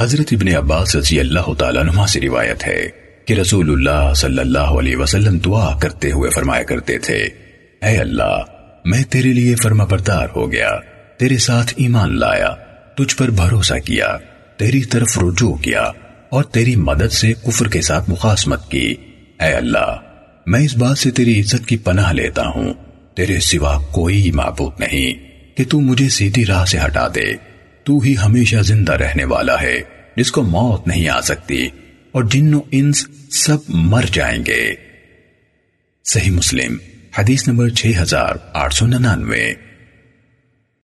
حضرت ابن عباس رضی اللہ تعالیٰ عنہ سے روایت ہے کہ رسول اللہ صلی اللہ علیہ وسلم دعا کرتے ہوئے فرمایا کرتے تھے، اے اللہ، میں تیرے لیے فرما بردار ہو گیا، تیرے ساتھ ایمان لایا، تجھ پر بھروسہ کیا، تیری طرف رجوع کیا، اور تیری مدد سے کفر کے ساتھ مخاسمت کی۔ اے اللہ، میں اس بات سے تیری عزت کی پناہ لیتا ہوں، تیرے سوا کوئی معبود نہیں کہ تو مجھے سیدھی راہ سے ہٹا دے۔ تو ہی ہمیشہ زندہ رہنے والا ہے، جس کو موت نہیں آ سکتی۔ اور جن و انس سب مر جائیں گے۔ صحیح مسلم، حدیث نمبر 6899